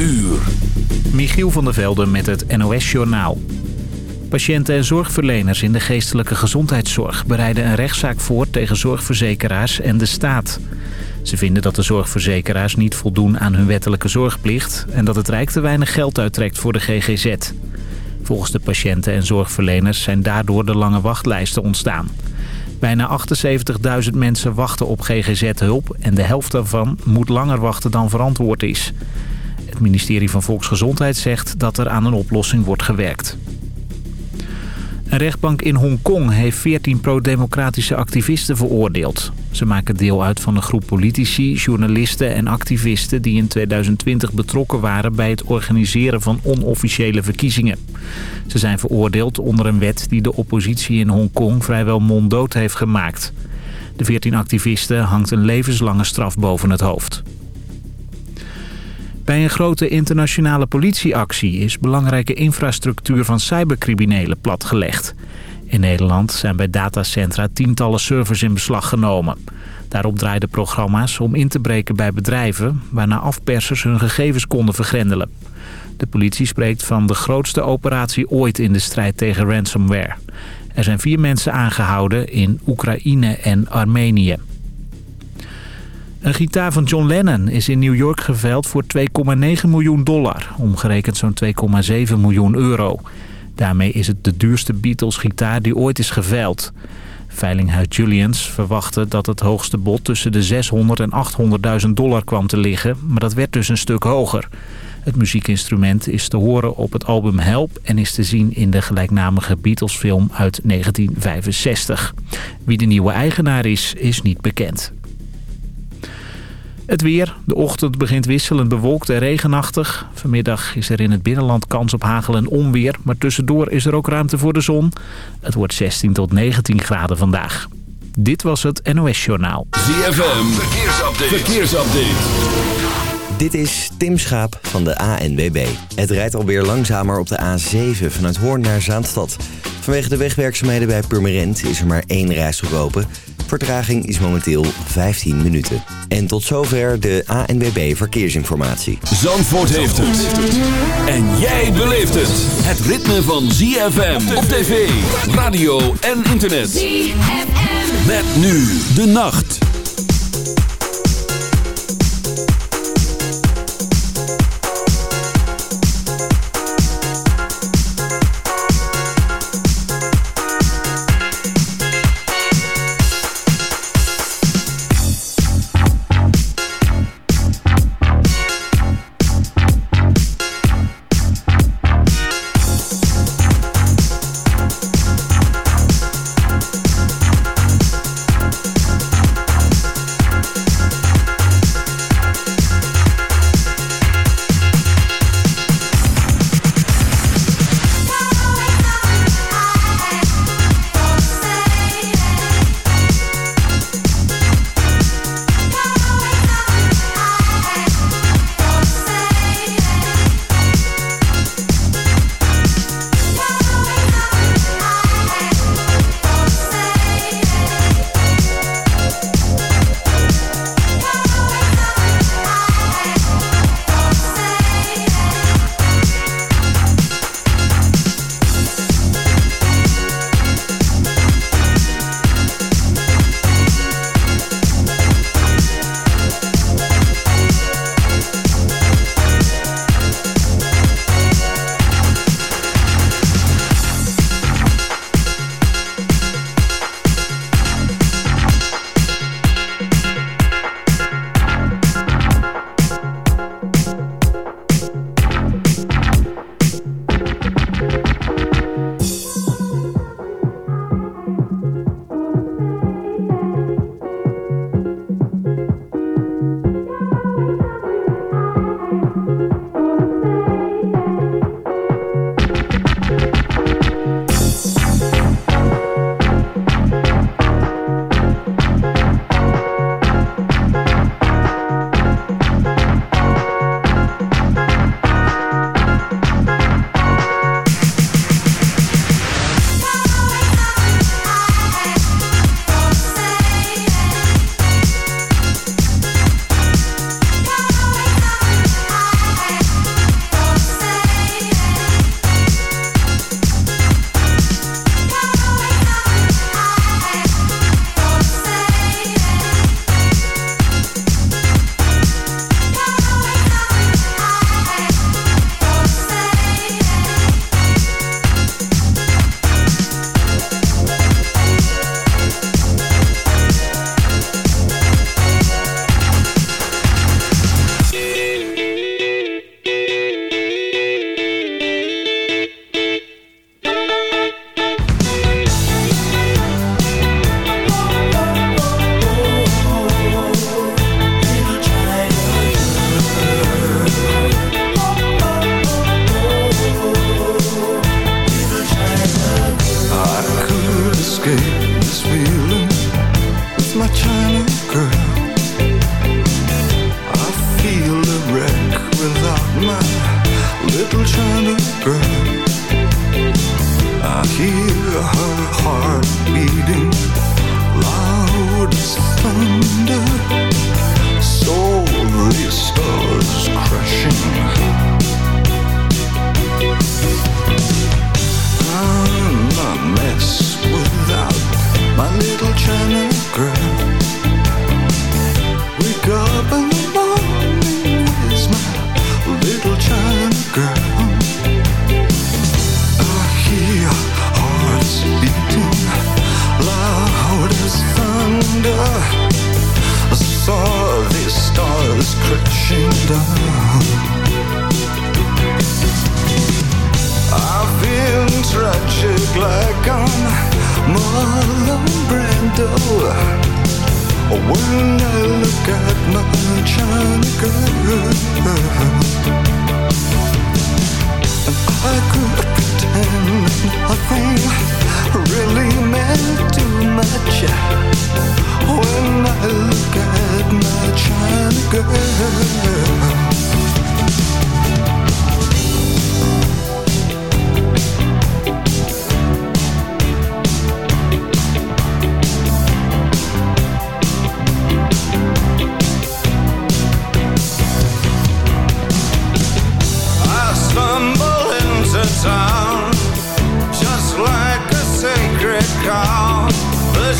uur. Michiel van der Velde met het NOS-journaal. Patiënten en zorgverleners in de geestelijke gezondheidszorg... bereiden een rechtszaak voor tegen zorgverzekeraars en de staat. Ze vinden dat de zorgverzekeraars niet voldoen aan hun wettelijke zorgplicht... en dat het Rijk te weinig geld uittrekt voor de GGZ. Volgens de patiënten en zorgverleners zijn daardoor de lange wachtlijsten ontstaan. Bijna 78.000 mensen wachten op GGZ-hulp... en de helft daarvan moet langer wachten dan verantwoord is. Ministerie van Volksgezondheid zegt dat er aan een oplossing wordt gewerkt. Een rechtbank in Hongkong heeft 14 pro-democratische activisten veroordeeld. Ze maken deel uit van een groep politici, journalisten en activisten... die in 2020 betrokken waren bij het organiseren van onofficiële verkiezingen. Ze zijn veroordeeld onder een wet die de oppositie in Hongkong vrijwel monddood heeft gemaakt. De 14 activisten hangt een levenslange straf boven het hoofd. Bij een grote internationale politieactie is belangrijke infrastructuur van cybercriminelen platgelegd. In Nederland zijn bij datacentra tientallen servers in beslag genomen. Daarop draaiden programma's om in te breken bij bedrijven... waarna afpersers hun gegevens konden vergrendelen. De politie spreekt van de grootste operatie ooit in de strijd tegen ransomware. Er zijn vier mensen aangehouden in Oekraïne en Armenië. Een gitaar van John Lennon is in New York geveild voor 2,9 miljoen dollar. Omgerekend zo'n 2,7 miljoen euro. Daarmee is het de duurste Beatles-gitaar die ooit is geveild. Veilinghuis Julians verwachtte dat het hoogste bod tussen de 600 en 800.000 dollar kwam te liggen. Maar dat werd dus een stuk hoger. Het muziekinstrument is te horen op het album Help en is te zien in de gelijknamige Beatles-film uit 1965. Wie de nieuwe eigenaar is, is niet bekend. Het weer. De ochtend begint wisselend bewolkt en regenachtig. Vanmiddag is er in het binnenland kans op hagel en onweer. Maar tussendoor is er ook ruimte voor de zon. Het wordt 16 tot 19 graden vandaag. Dit was het NOS Journaal. ZFM. Verkeersupdate. Verkeersupdate. Dit is Tim Schaap van de ANWB. Het rijdt alweer langzamer op de A7 vanuit Hoorn naar Zaanstad. Vanwege de wegwerkzaamheden bij Purmerend is er maar één rijstrook open... Vertraging is momenteel 15 minuten. En tot zover de ANWB Verkeersinformatie. Zandvoort heeft het. En jij beleeft het. Het ritme van ZFM op tv, radio en internet. ZFM. Met nu de nacht.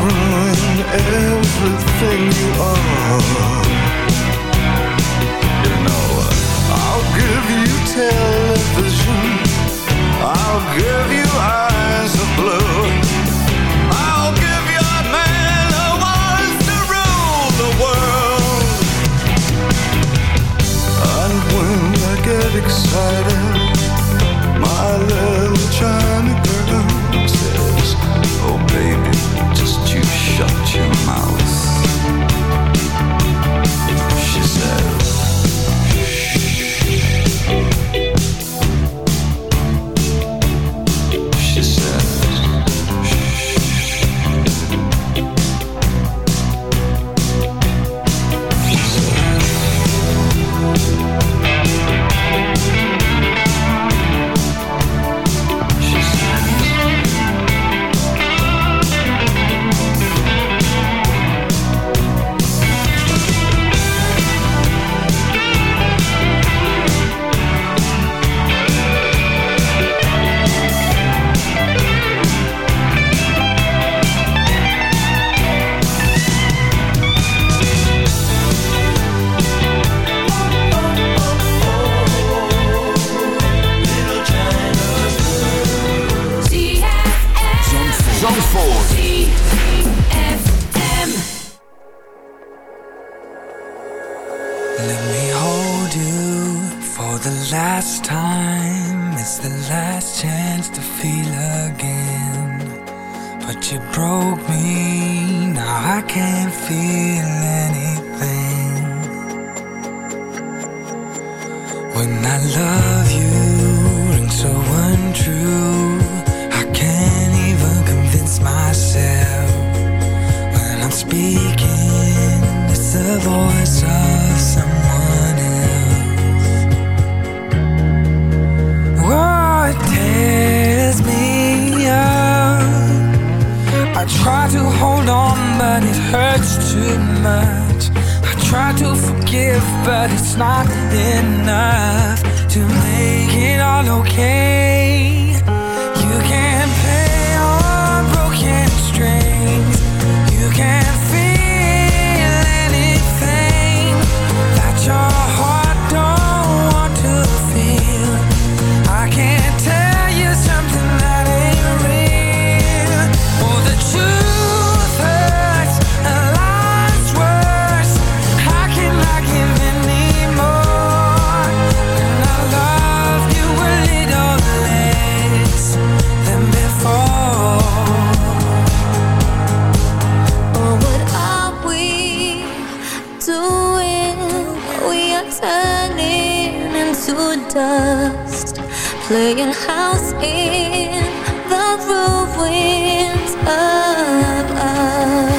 ruin everything you are You know, I'll give you television. I'll give you eyes of blue. I'll give man who wants to rule the world. And when I get excited My little China girl said baby, just you shut your mouth. Dust, playing house in the ruins of us.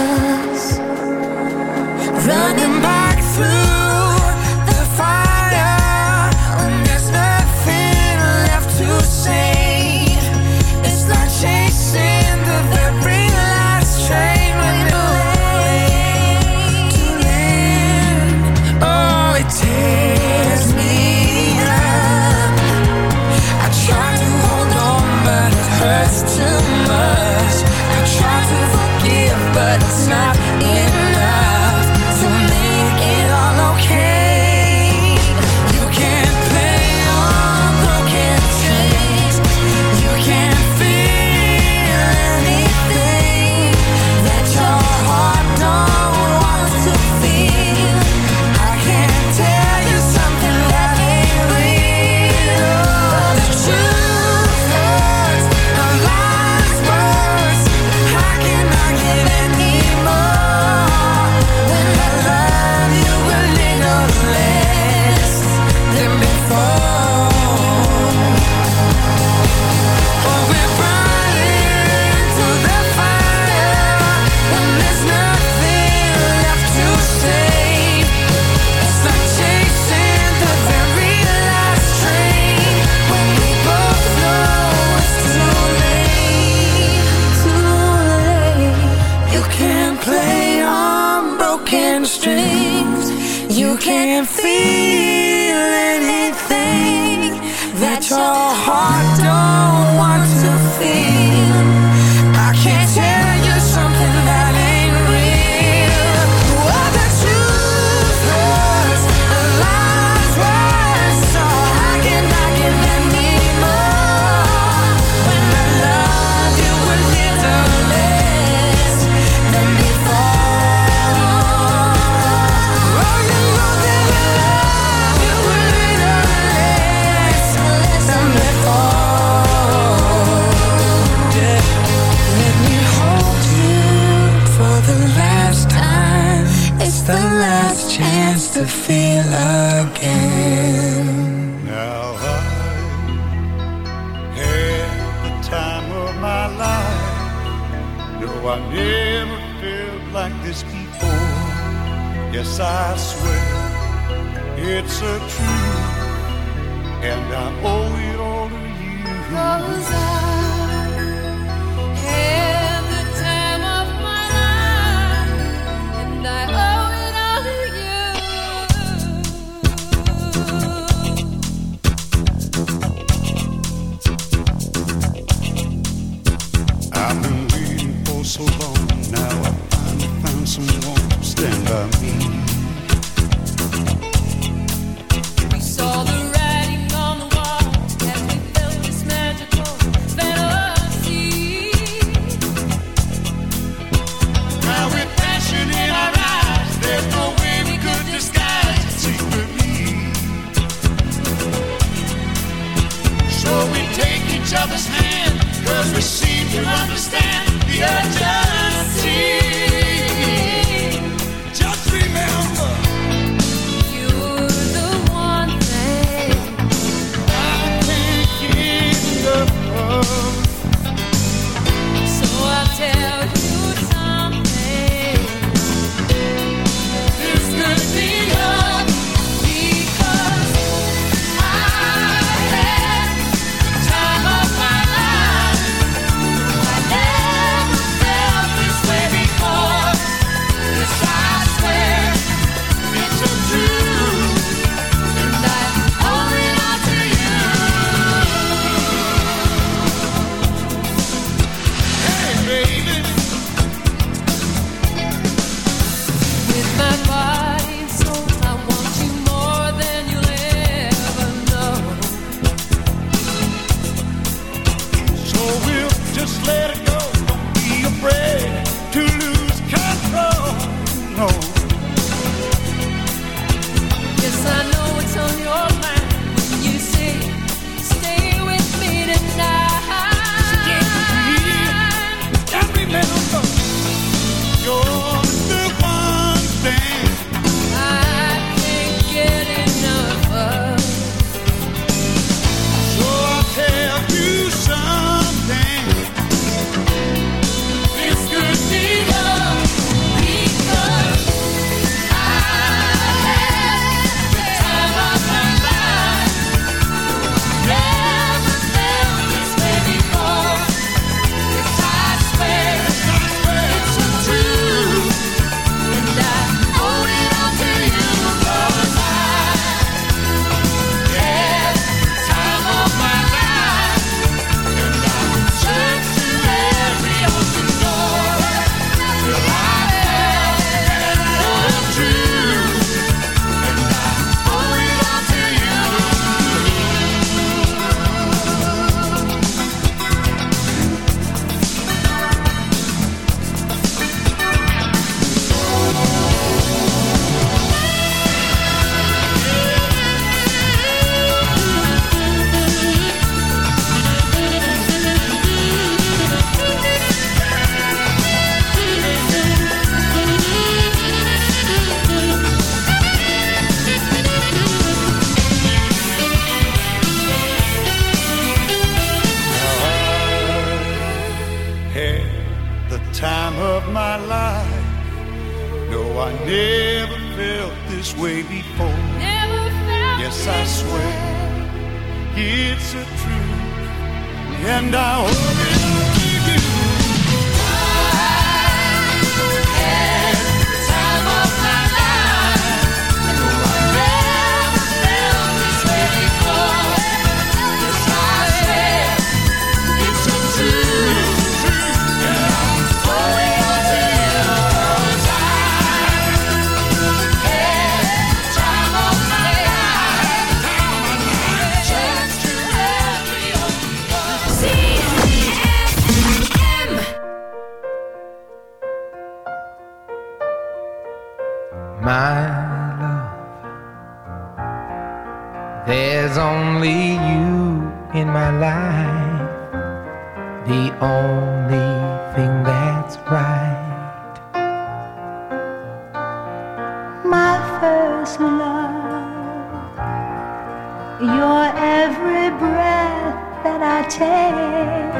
Take,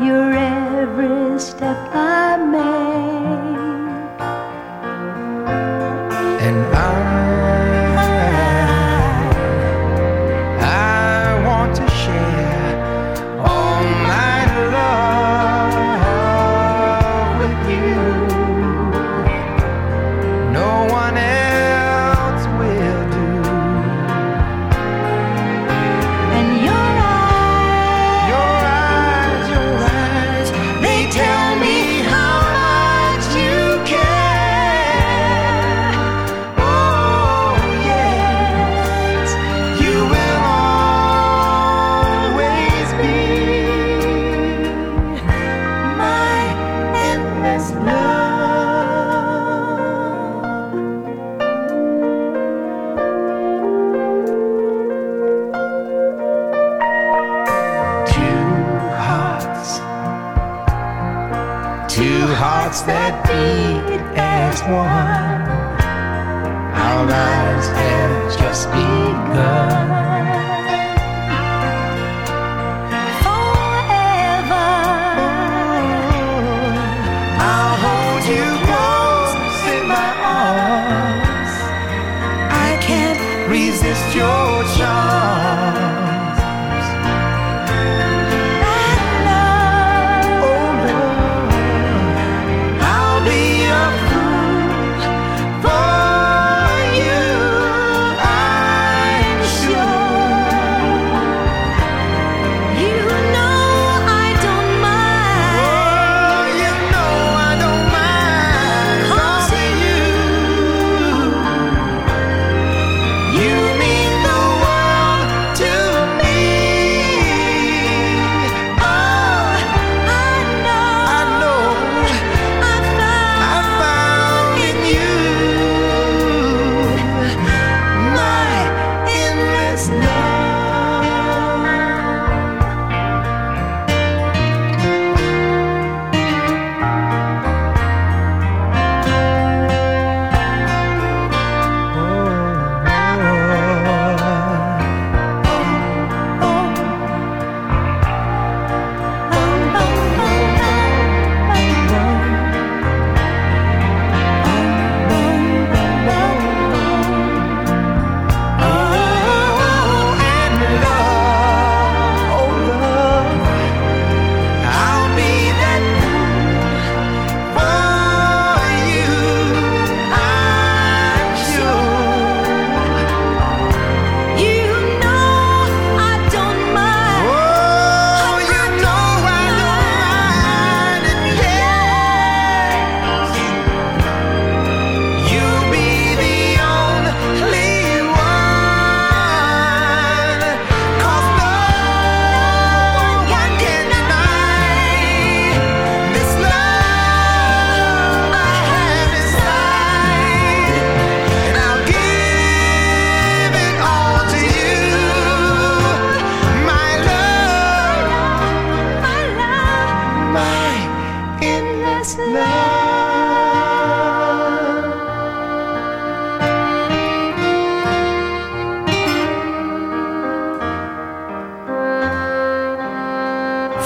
your every step I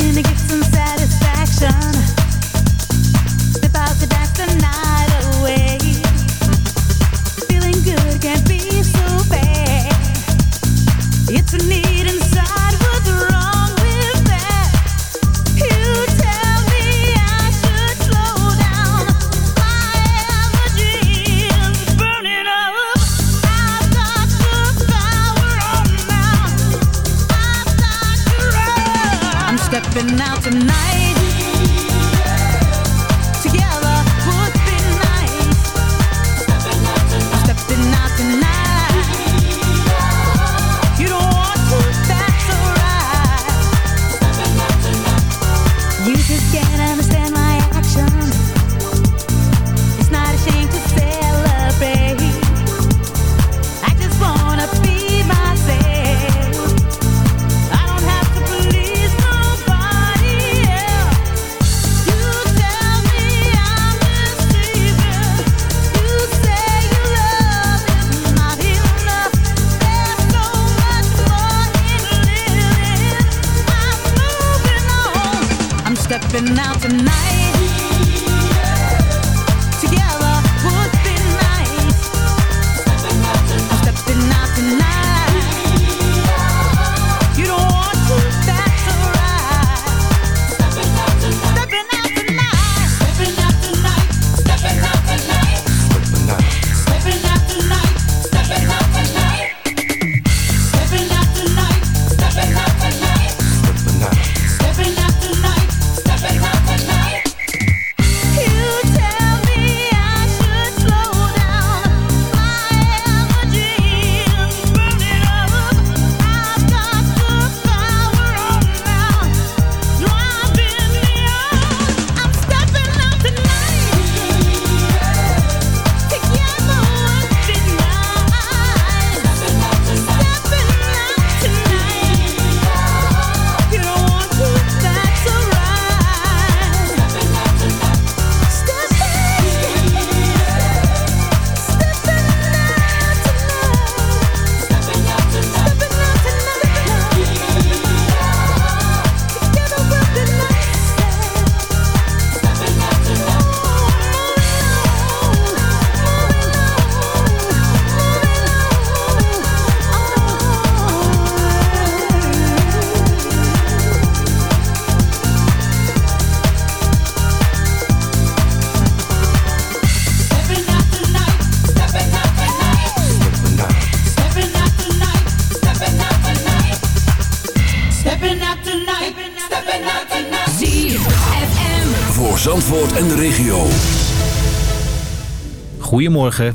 gonna get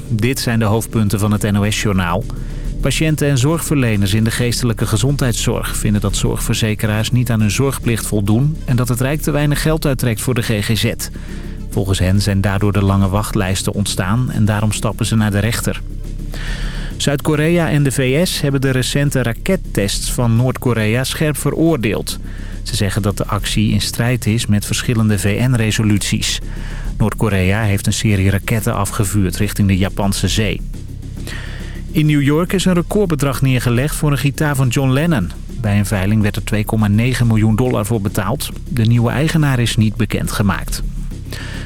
Dit zijn de hoofdpunten van het NOS-journaal. Patiënten en zorgverleners in de geestelijke gezondheidszorg... vinden dat zorgverzekeraars niet aan hun zorgplicht voldoen... en dat het Rijk te weinig geld uittrekt voor de GGZ. Volgens hen zijn daardoor de lange wachtlijsten ontstaan... en daarom stappen ze naar de rechter. Zuid-Korea en de VS hebben de recente rakettests van Noord-Korea scherp veroordeeld. Ze zeggen dat de actie in strijd is met verschillende VN-resoluties. Noord-Korea heeft een serie raketten afgevuurd richting de Japanse zee. In New York is een recordbedrag neergelegd voor een gitaar van John Lennon. Bij een veiling werd er 2,9 miljoen dollar voor betaald. De nieuwe eigenaar is niet bekendgemaakt.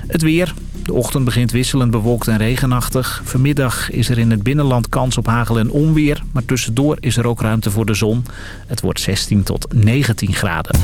Het weer. De ochtend begint wisselend bewolkt en regenachtig. Vanmiddag is er in het binnenland kans op hagel en onweer. Maar tussendoor is er ook ruimte voor de zon. Het wordt 16 tot 19 graden.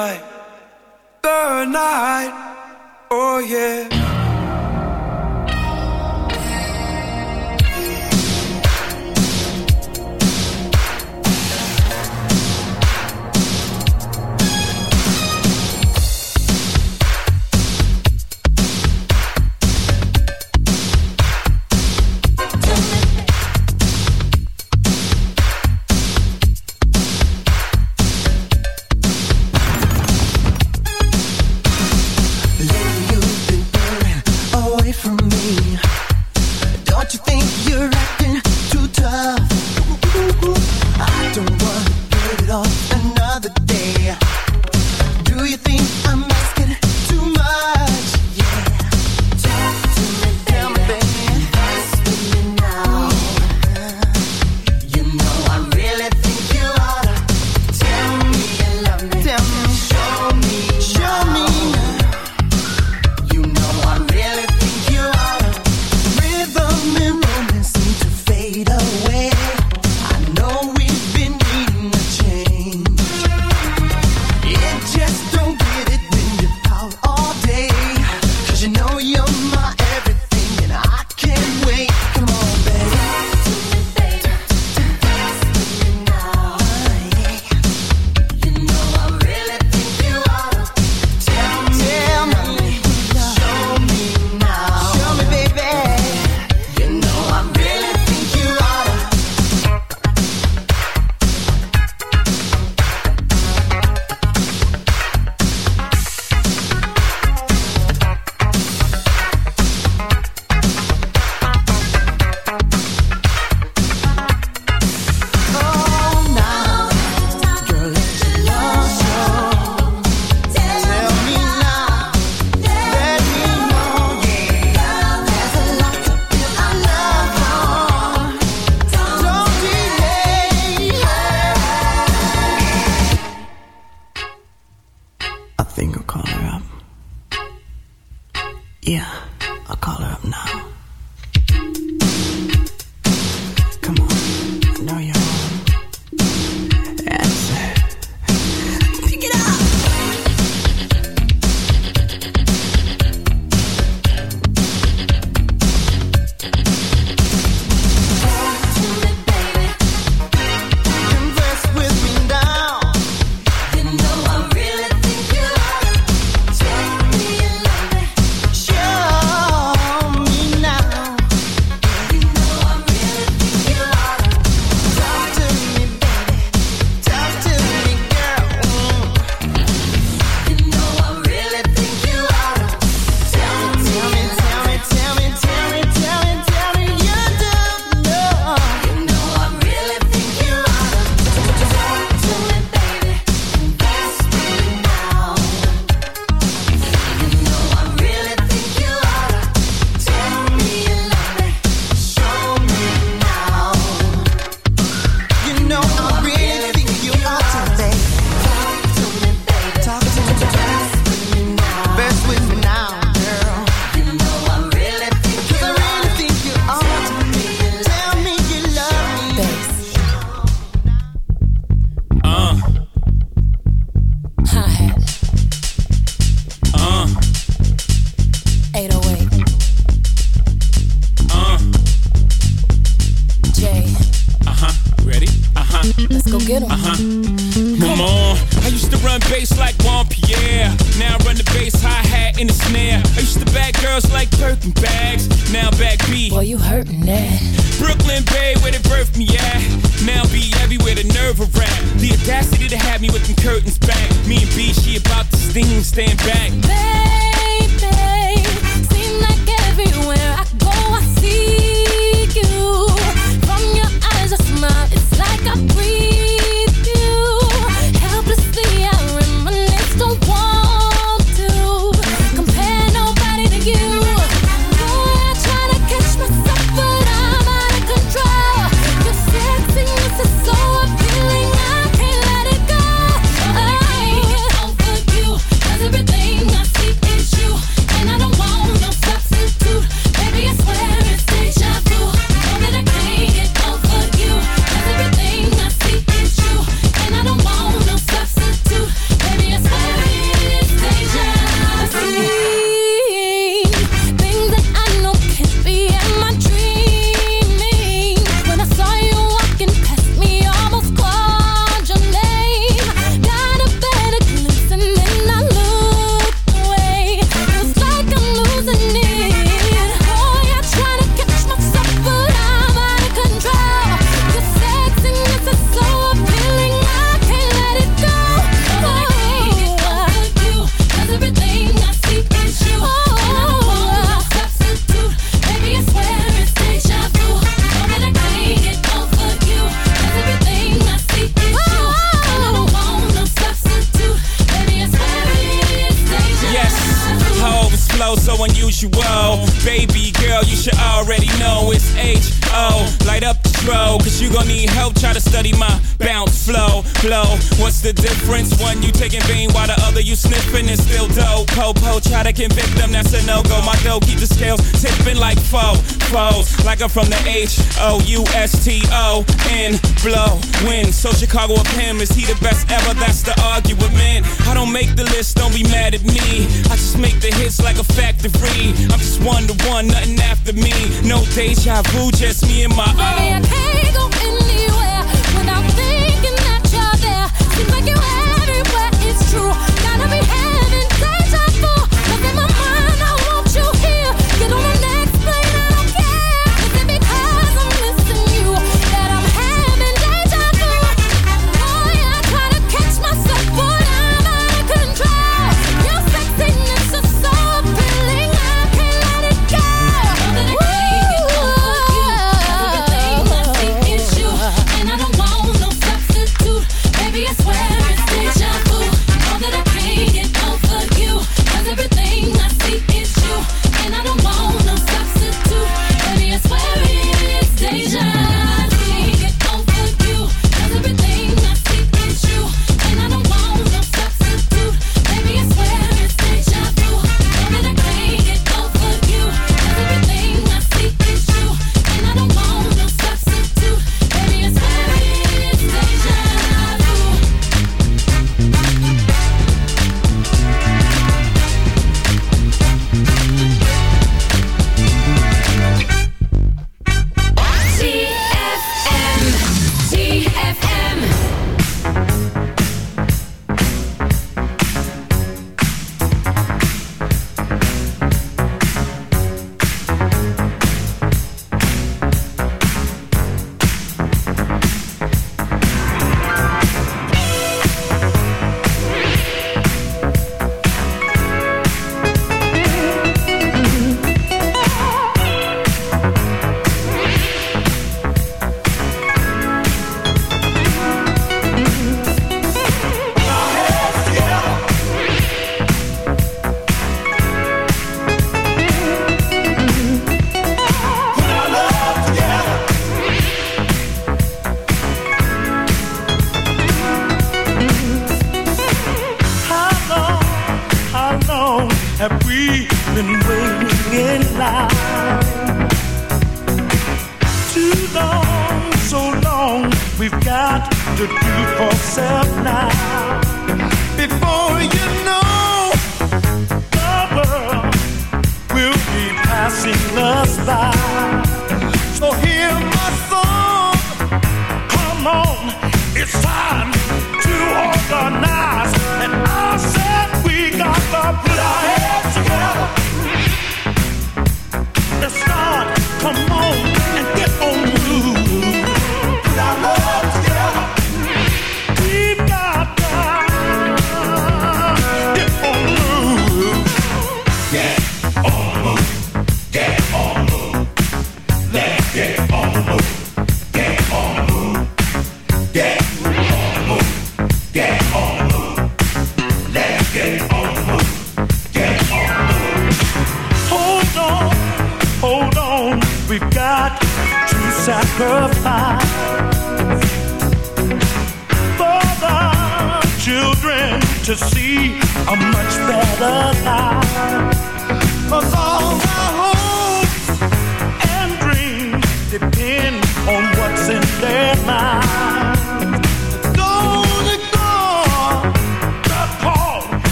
life. you need help, try to study my Flow. What's the difference? One you taking vein while the other you sniffing It's still dope. Popo try to convict them, that's a no go. My dough keep the scales tipping like foe, foes. Like I'm from the H O U S T O N blow win. So Chicago of him is he the best ever? That's the argument. I don't make the list, don't be mad at me. I just make the hits like a factory. I'm just one to one, nothing after me. No deja vu, just me and my own. I can't go in